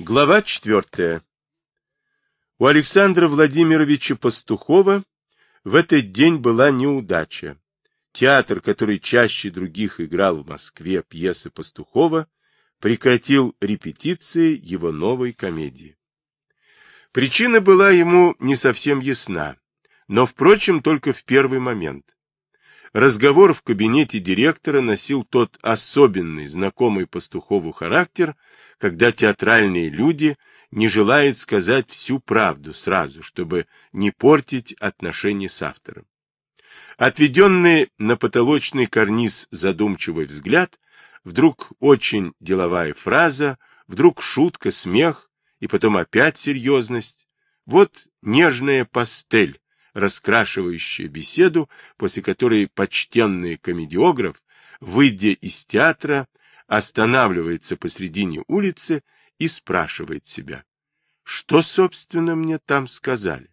Глава четвертая. У Александра Владимировича Пастухова в этот день была неудача. Театр, который чаще других играл в Москве пьесы Пастухова, прекратил репетиции его новой комедии. Причина была ему не совсем ясна, но, впрочем, только в первый момент. Разговор в кабинете директора носил тот особенный, знакомый Пастухову характер, когда театральные люди не желают сказать всю правду сразу, чтобы не портить отношения с автором. Отведенный на потолочный карниз задумчивый взгляд, вдруг очень деловая фраза, вдруг шутка, смех, и потом опять серьезность. Вот нежная пастель, раскрашивающая беседу, после которой почтенный комедиограф, выйдя из театра, останавливается посредине улицы и спрашивает себя, что, собственно, мне там сказали.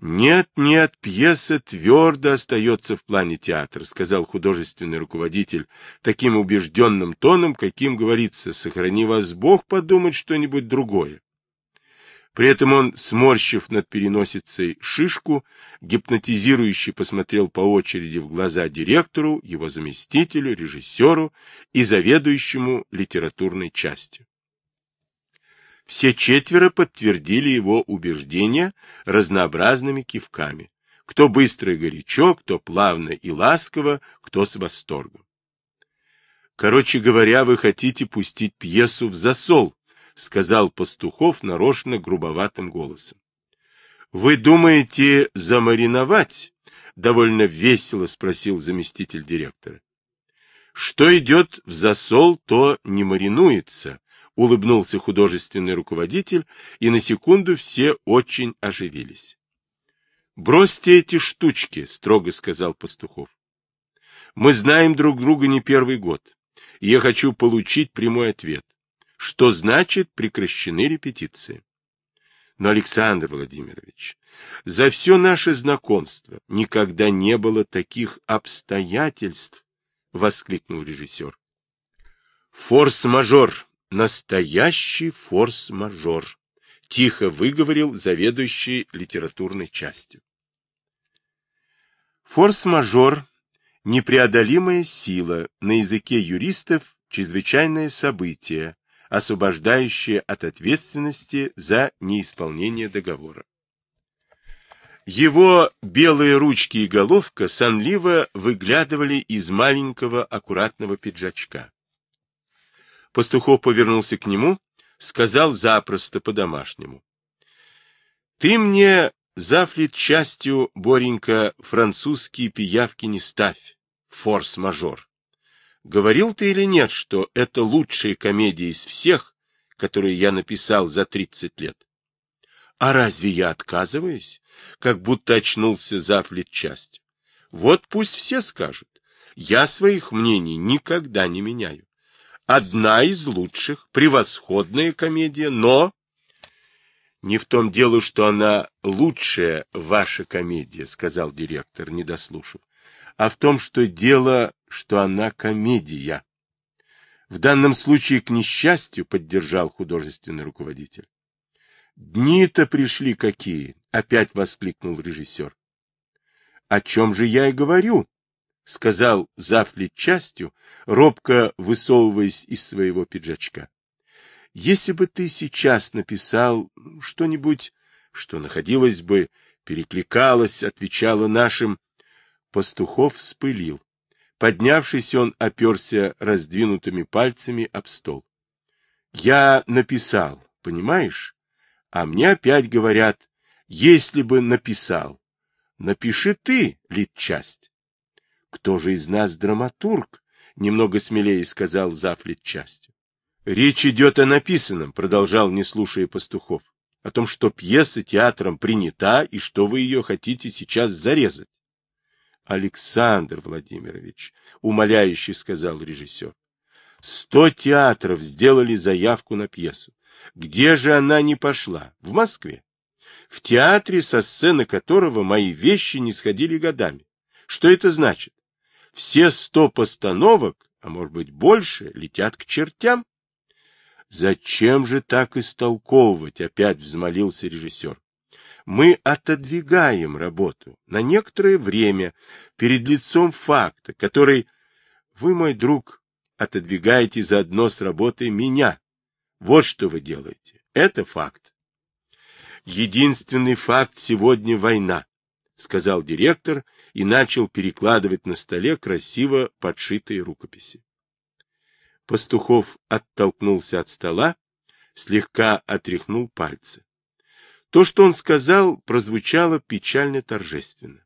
«Нет, нет, пьеса твердо остается в плане театра», — сказал художественный руководитель таким убежденным тоном, каким говорится, «сохрани вас Бог подумать что-нибудь другое». При этом он, сморщив над переносицей шишку, гипнотизирующе посмотрел по очереди в глаза директору, его заместителю, режиссеру и заведующему литературной частью. Все четверо подтвердили его убеждения разнообразными кивками. Кто быстро и горячо, кто плавно и ласково, кто с восторгом. Короче говоря, вы хотите пустить пьесу в засол, сказал Пастухов нарочно грубоватым голосом. Вы думаете замариновать? довольно весело спросил заместитель директора. Что идет в засол, то не маринуется, улыбнулся художественный руководитель, и на секунду все очень оживились. Бросьте эти штучки, строго сказал Пастухов. Мы знаем друг друга не первый год, и я хочу получить прямой ответ что значит прекращены репетиции. Но, Александр Владимирович, за все наше знакомство никогда не было таких обстоятельств, — воскликнул режиссер. Форс-мажор, настоящий форс-мажор, — тихо выговорил заведующий литературной частью. Форс-мажор — непреодолимая сила, на языке юристов чрезвычайное событие, освобождающее от ответственности за неисполнение договора. Его белые ручки и головка сонливо выглядывали из маленького аккуратного пиджачка. Пастухов повернулся к нему, сказал запросто по-домашнему. — Ты мне зафлит частью, Боренька, французские пиявки не ставь, форс-мажор. Говорил ты или нет, что это лучшая комедия из всех, которые я написал за тридцать лет? А разве я отказываюсь? Как будто очнулся завлет частью. Вот пусть все скажут. Я своих мнений никогда не меняю. Одна из лучших, превосходная комедия, но... Не в том дело, что она лучшая ваша комедия, сказал директор, не дослушав а в том, что дело, что она комедия. В данном случае, к несчастью, поддержал художественный руководитель. Дни-то пришли какие, опять воскликнул режиссер. О чем же я и говорю, сказал завлить частью, робко высовываясь из своего пиджачка. Если бы ты сейчас написал что-нибудь, что находилось бы, перекликалось, отвечало нашим Пастухов вспылил. Поднявшись, он оперся раздвинутыми пальцами об стол. — Я написал, понимаешь? А мне опять говорят, если бы написал. Напиши ты, литчасть. — Кто же из нас драматург? — немного смелее сказал зав. литчастью. — Речь идет о написанном, — продолжал, не слушая пастухов, — о том, что пьеса театром принята и что вы ее хотите сейчас зарезать. Александр Владимирович, умоляюще сказал режиссер. Сто театров сделали заявку на пьесу. Где же она не пошла? В Москве. В театре, со сцены которого мои вещи не сходили годами. Что это значит? Все сто постановок, а может быть больше, летят к чертям? Зачем же так истолковывать? Опять взмолился режиссер. Мы отодвигаем работу на некоторое время перед лицом факта, который вы, мой друг, отодвигаете заодно с работой меня. Вот что вы делаете. Это факт. Единственный факт сегодня война, сказал директор и начал перекладывать на столе красиво подшитые рукописи. Пастухов оттолкнулся от стола, слегка отряхнул пальцы. То, что он сказал, прозвучало печально торжественно.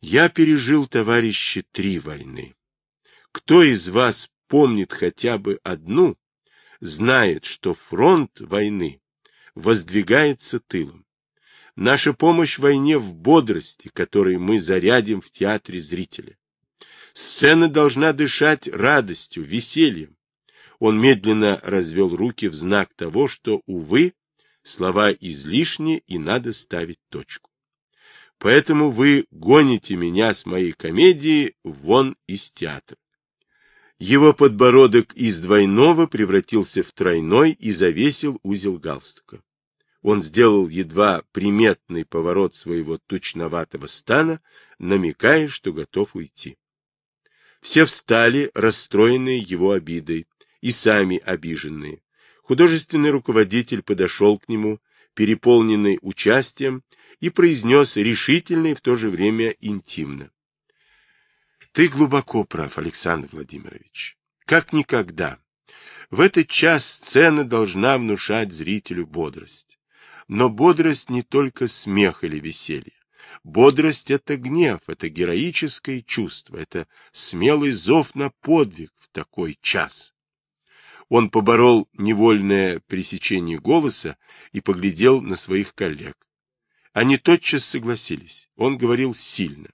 Я пережил, товарищи, три войны. Кто из вас помнит хотя бы одну, знает, что фронт войны воздвигается тылом. Наша помощь войне в бодрости, которой мы зарядим в театре зрителя. Сцена должна дышать радостью, весельем. Он медленно развел руки в знак того, что, увы, слова излишни и надо ставить точку. Поэтому вы гоните меня с моей комедии вон из театра. Его подбородок из двойного превратился в тройной и завесил узел галстука. Он сделал едва приметный поворот своего тучноватого стана, намекая, что готов уйти. Все встали, расстроенные его обидой, и сами обиженные. Художественный руководитель подошел к нему, переполненный участием, и произнес решительно и в то же время интимно. Ты глубоко прав, Александр Владимирович. Как никогда. В этот час сцена должна внушать зрителю бодрость. Но бодрость не только смех или веселье. Бодрость — это гнев, это героическое чувство, это смелый зов на подвиг в такой час. Он поборол невольное пресечение голоса и поглядел на своих коллег. Они тотчас согласились. Он говорил сильно.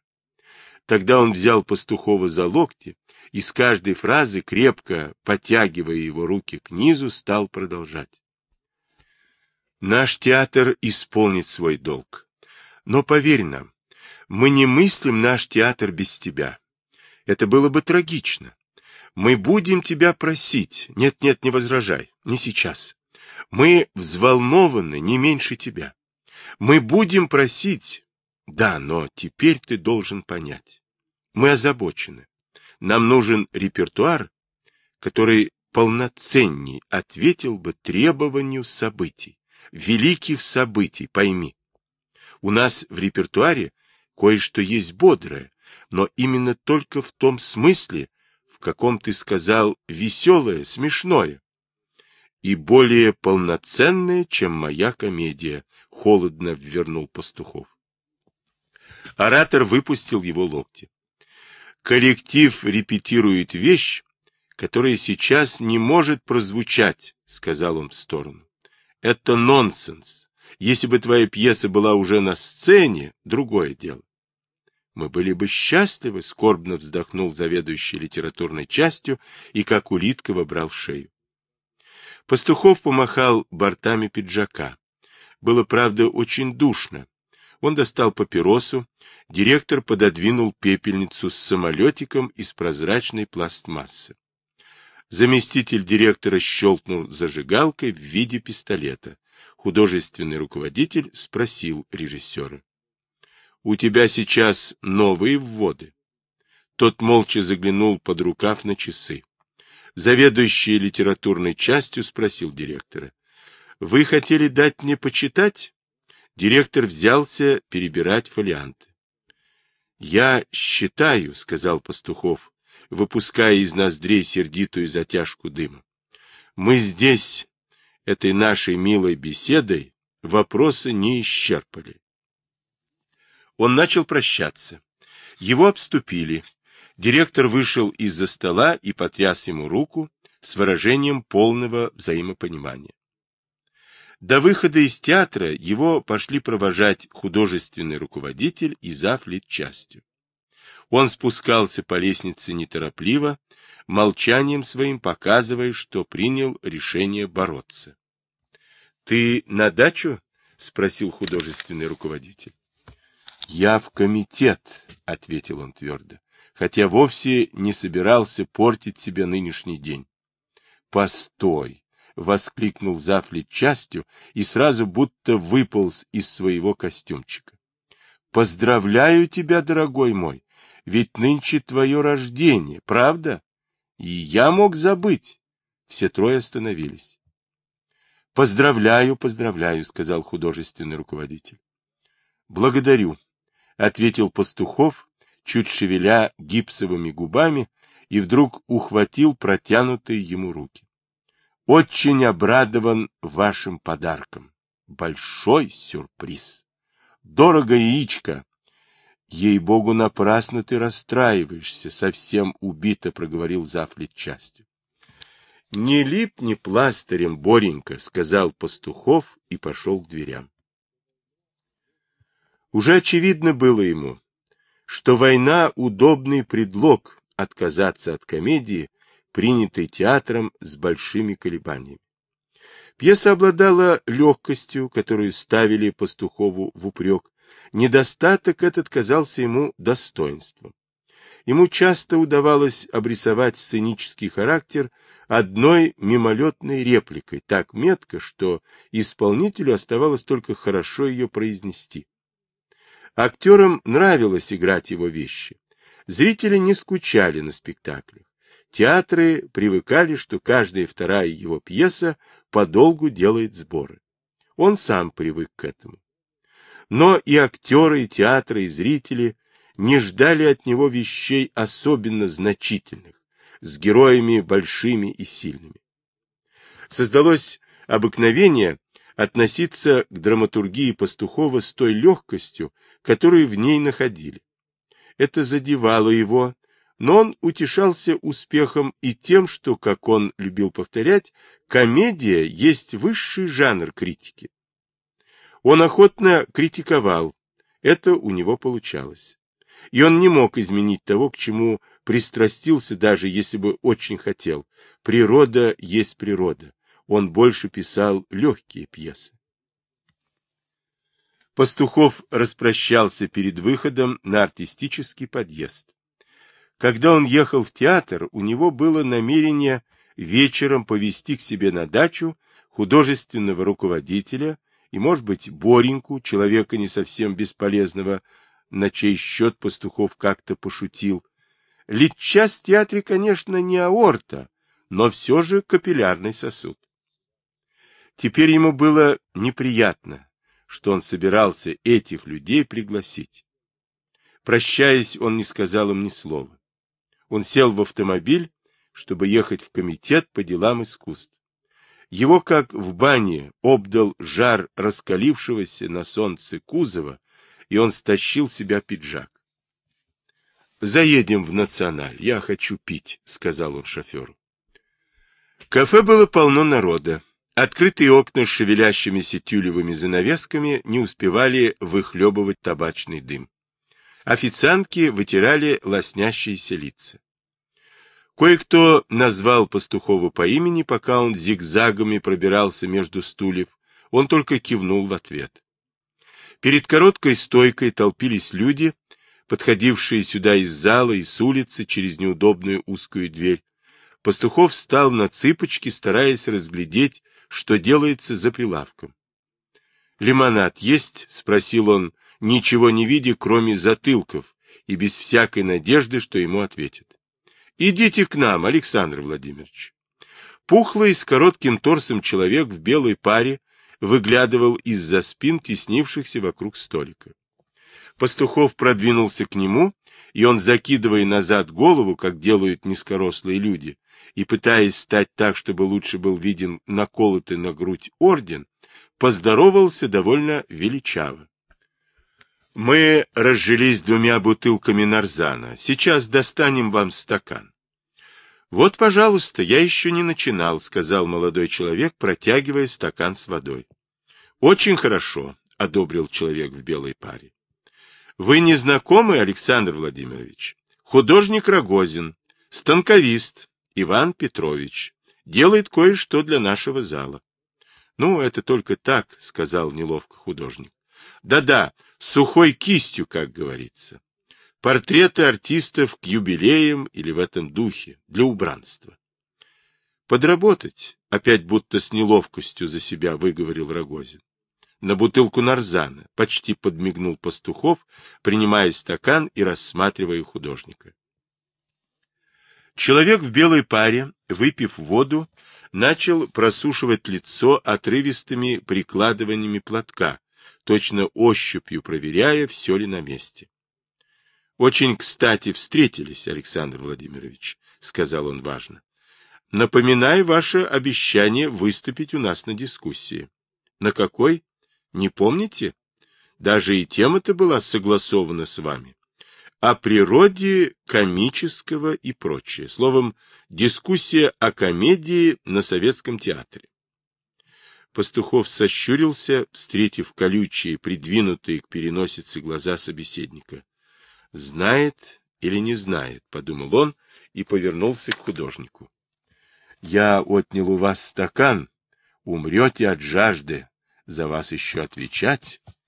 Тогда он взял Пастухова за локти и с каждой фразы, крепко потягивая его руки к низу, стал продолжать. Наш театр исполнит свой долг. Но поверь нам, мы не мыслим наш театр без тебя. Это было бы трагично. Мы будем тебя просить. Нет-нет, не возражай. Не сейчас. Мы взволнованы не меньше тебя. Мы будем просить. Да, но теперь ты должен понять. Мы озабочены. Нам нужен репертуар, который полноценней ответил бы требованию событий. Великих событий, пойми. У нас в репертуаре кое-что есть бодрое, но именно только в том смысле, каком ты сказал веселое, смешное. И более полноценное, чем моя комедия, холодно ввернул Пастухов. Оратор выпустил его локти. Коллектив репетирует вещь, которая сейчас не может прозвучать, сказал он в сторону. Это нонсенс. Если бы твоя пьеса была уже на сцене, другое дело. Мы были бы счастливы, скорбно вздохнул заведующий литературной частью и как улитка вобрал шею. Пастухов помахал бортами пиджака. Было, правда, очень душно. Он достал папиросу, директор пододвинул пепельницу с самолетиком из прозрачной пластмассы. Заместитель директора щелкнул зажигалкой в виде пистолета. Художественный руководитель спросил режиссера. — У тебя сейчас новые вводы? Тот молча заглянул под рукав на часы. Заведующий литературной частью спросил директора. — Вы хотели дать мне почитать? Директор взялся перебирать фолианты. — Я считаю, — сказал Пастухов, выпуская из ноздрей сердитую затяжку дыма. — Мы здесь этой нашей милой беседой вопросы не исчерпали. Он начал прощаться. Его обступили. Директор вышел из-за стола и потряс ему руку с выражением полного взаимопонимания. До выхода из театра его пошли провожать художественный руководитель и зав. частью. Он спускался по лестнице неторопливо, молчанием своим показывая, что принял решение бороться. — Ты на дачу? — спросил художественный руководитель. — Я в комитет, — ответил он твердо, хотя вовсе не собирался портить себе нынешний день. Постой! — воскликнул Зафлит частью и сразу будто выполз из своего костюмчика. — Поздравляю тебя, дорогой мой, ведь нынче твое рождение, правда? И я мог забыть. Все трое остановились. — Поздравляю, поздравляю, — сказал художественный руководитель. — Благодарю, — ответил Пастухов, чуть шевеля гипсовыми губами, и вдруг ухватил протянутые ему руки. — Очень обрадован вашим подарком. Большой сюрприз. Дорого яичко. Ей-богу, напрасно ты расстраиваешься, совсем убито, — проговорил Зафлит частью. — Не липни пластырем, Боренька, — сказал Пастухов и пошел к дверям. Уже очевидно было ему, что война — удобный предлог отказаться от комедии, принятой театром с большими колебаниями. Пьеса обладала легкостью, которую ставили Пастухову в упрек. Недостаток этот казался ему достоинством. Ему часто удавалось обрисовать сценический характер одной мимолетной репликой, так метко, что исполнителю оставалось только хорошо ее произнести. Актерам нравилось играть его вещи. Зрители не скучали на спектаклях. Театры привыкали, что каждая вторая его пьеса подолгу делает сборы. Он сам привык к этому. Но и актеры, и театры, и зрители не ждали от него вещей особенно значительных, с героями большими и сильными. Создалось обыкновение относиться к драматургии Пастухова с той легкостью, которую в ней находили. Это задевало его, но он утешался успехом и тем, что, как он любил повторять, комедия есть высший жанр критики. Он охотно критиковал, это у него получалось. И он не мог изменить того, к чему пристрастился, даже если бы очень хотел. Природа есть природа. Он больше писал легкие пьесы. Пастухов распрощался перед выходом на артистический подъезд. Когда он ехал в театр, у него было намерение вечером повести к себе на дачу художественного руководителя и, может быть, Бореньку, человека не совсем бесполезного, на чей счет Пастухов как-то пошутил. Литчас в театре, конечно, не аорта, но все же капиллярный сосуд. Теперь ему было неприятно, что он собирался этих людей пригласить. Прощаясь, он не сказал им ни слова. Он сел в автомобиль, чтобы ехать в комитет по делам искусств. Его, как в бане, обдал жар раскалившегося на солнце кузова, и он стащил себя пиджак. «Заедем в Националь, я хочу пить», — сказал он шоферу. Кафе было полно народа. Открытые окна с шевелящимися тюлевыми занавесками не успевали выхлебывать табачный дым. Официантки вытирали лоснящиеся лица. Кое-кто назвал Пастухова по имени, пока он зигзагами пробирался между стульев. Он только кивнул в ответ. Перед короткой стойкой толпились люди, подходившие сюда из зала и с улицы через неудобную узкую дверь. Пастухов встал на цыпочки, стараясь разглядеть что делается за прилавком. «Лимонад есть?» — спросил он, ничего не видя, кроме затылков, и без всякой надежды, что ему ответят. «Идите к нам, Александр Владимирович». Пухлый с коротким торсом человек в белой паре выглядывал из-за спин теснившихся вокруг столика. Пастухов продвинулся к нему, и он, закидывая назад голову, как делают низкорослые люди, и, пытаясь стать так, чтобы лучше был виден наколотый на грудь орден, поздоровался довольно величаво. Мы разжились двумя бутылками нарзана. Сейчас достанем вам стакан. Вот, пожалуйста, я еще не начинал, сказал молодой человек, протягивая стакан с водой. Очень хорошо, одобрил человек в белой паре. Вы не знакомы, Александр Владимирович? Художник Рогозин, станковист, Иван Петрович делает кое-что для нашего зала. — Ну, это только так, — сказал неловко художник. Да — Да-да, сухой кистью, как говорится. Портреты артистов к юбилеям или в этом духе, для убранства. Подработать, опять будто с неловкостью за себя выговорил Рогозин. На бутылку нарзана почти подмигнул пастухов, принимая стакан и рассматривая художника. Человек в белой паре, выпив воду, начал просушивать лицо отрывистыми прикладываниями платка, точно ощупью проверяя, все ли на месте. — Очень кстати встретились, Александр Владимирович, — сказал он важно. — Напоминаю ваше обещание выступить у нас на дискуссии. — На какой? Не помните? Даже и тема-то была согласована с вами о природе комического и прочее. Словом, дискуссия о комедии на советском театре. Пастухов сощурился, встретив колючие, придвинутые к переносице глаза собеседника. «Знает или не знает», — подумал он и повернулся к художнику. «Я отнял у вас стакан. Умрете от жажды. За вас еще отвечать?» —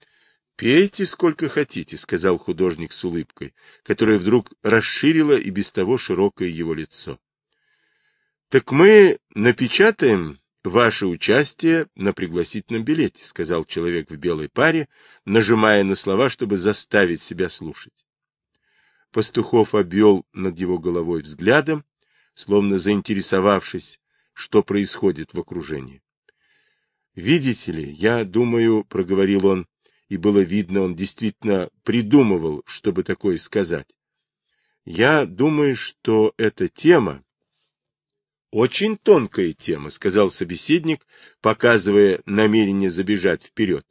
Пейте сколько хотите, — сказал художник с улыбкой, которая вдруг расширила и без того широкое его лицо. — Так мы напечатаем ваше участие на пригласительном билете, — сказал человек в белой паре, нажимая на слова, чтобы заставить себя слушать. Пастухов обвел над его головой взглядом, словно заинтересовавшись, что происходит в окружении. — Видите ли, я думаю, — проговорил он, и было видно, он действительно придумывал, чтобы такое сказать. Я думаю, что эта тема очень тонкая тема, сказал собеседник, показывая намерение забежать вперед.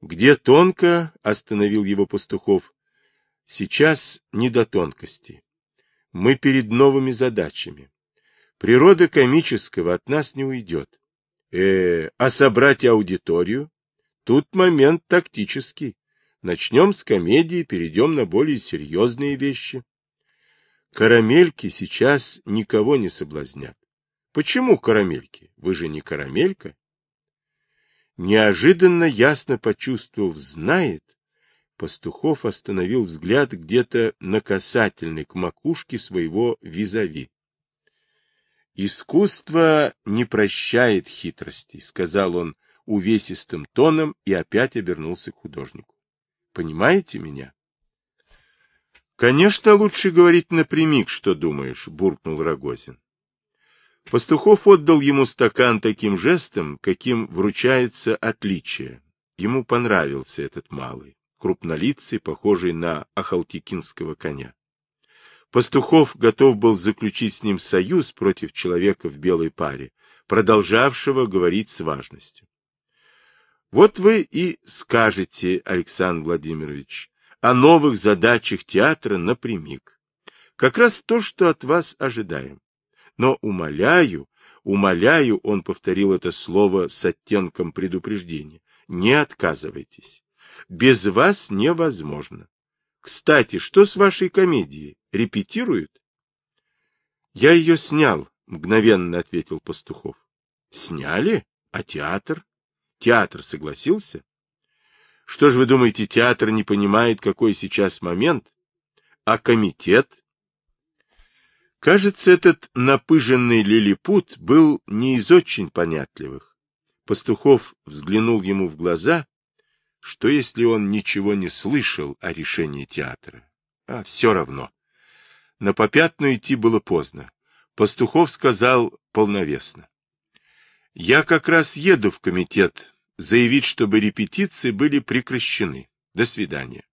Где тонко, остановил его Пастухов. Сейчас не до тонкости. Мы перед новыми задачами. Природа комического от нас не уйдет. Э, а собрать аудиторию? Тут момент тактический. Начнем с комедии, перейдем на более серьезные вещи. Карамельки сейчас никого не соблазнят. Почему карамельки? Вы же не карамелька. Неожиданно ясно почувствовав «знает», Пастухов остановил взгляд где-то на касательной к макушке своего визави. «Искусство не прощает хитростей», — сказал он увесистым тоном и опять обернулся к художнику. Понимаете меня? Конечно, лучше говорить напрямик, что думаешь, буркнул Рогозин. Пастухов отдал ему стакан таким жестом, каким вручается отличие. Ему понравился этот малый, крупнолицый, похожий на ахалтикинского коня. Пастухов готов был заключить с ним союз против человека в белой паре, продолжавшего говорить с важностью. Вот вы и скажете, Александр Владимирович, о новых задачах театра напрямик. Как раз то, что от вас ожидаем. Но умоляю, умоляю, он повторил это слово с оттенком предупреждения, не отказывайтесь. Без вас невозможно. Кстати, что с вашей комедией? Репетируют? Я ее снял, мгновенно ответил Пастухов. Сняли? А театр? Театр согласился? Что ж вы думаете, театр не понимает, какой сейчас момент? А комитет? Кажется, этот напыженный лилипут был не из очень понятливых. Пастухов взглянул ему в глаза, что если он ничего не слышал о решении театра? А все равно. На попятную идти было поздно. Пастухов сказал полновесно. Я как раз еду в комитет заявить, чтобы репетиции были прекращены. До свидания.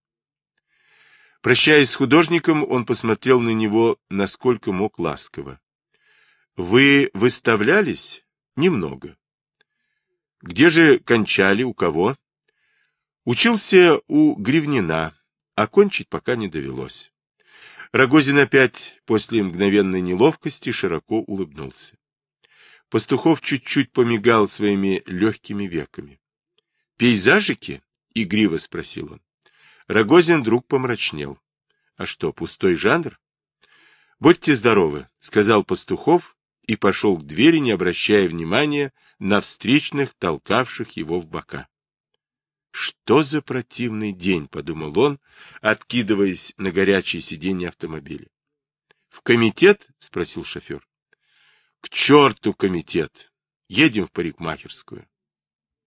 Прощаясь с художником, он посмотрел на него, насколько мог ласково. — Вы выставлялись? — Немного. — Где же кончали, у кого? — Учился у Гривнина, окончить пока не довелось. Рогозин опять после мгновенной неловкости широко улыбнулся. Пастухов чуть-чуть помигал своими легкими веками. — Пейзажики? — игриво спросил он. Рогозин вдруг помрачнел. — А что, пустой жанр? — Будьте здоровы, — сказал Пастухов и пошел к двери, не обращая внимания на встречных, толкавших его в бока. «Что за противный день?» — подумал он, откидываясь на горячее сиденье автомобиля. «В комитет?» — спросил шофер. К черту комитет! Едем в парикмахерскую.